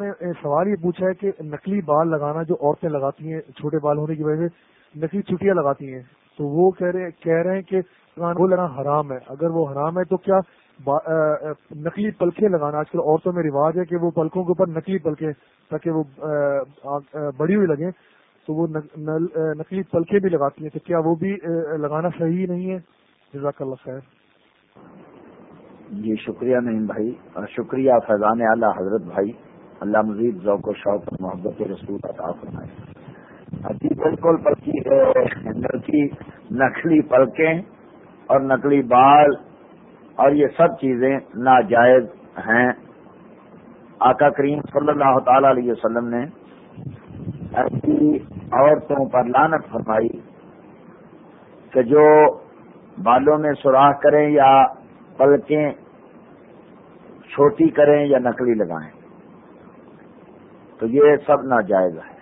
نے سوال یہ پوچھا ہے کہ نقلی بال لگانا جو عورتیں لگاتی ہیں، چھوٹے بال ہونے کی وجہ سے نقلی چٹیاں لگاتی ہیں، تو وہ کہہ رہے کہہ رہے ہیں کہ وہ لگانا حرام ہے۔ اگر وہ حرام ہے تو کیا نقلی پلکیں لگانا؟ آج کل عورتوں میں رواج ہے کہ وہ پلکوں کے اوپر نقلی پلکیں تاکہ وہ بڑی ہوئی لگیں، تو وہ نقلی پلکیں بھی لگاتی ہیں، تو کیا وہ بھی لگانا صحیح نہیں ہے؟ جزاک اللہ خیر۔ جی شکریہ نعیم بھائی شکریہ فیضان اعلیٰ حضرت بھائی۔ اللہ مزید ذوق و شوق اور محبت رسول عطا فرمائے۔ جی بالکل پلکی نقلی پلکیں اور نقلی بال اور یہ سب چیزیں ناجائز ہیں۔ آقا کریم صلی اللہ تعالی علیہ وسلم نے ایسی عورتوں پر لانت فرمائی کہ جو بالوں میں سوراخ کریں یا پلکیں چھوٹی کریں یا نقلی لگائیں۔ تو یہ سب ناجائز ہے۔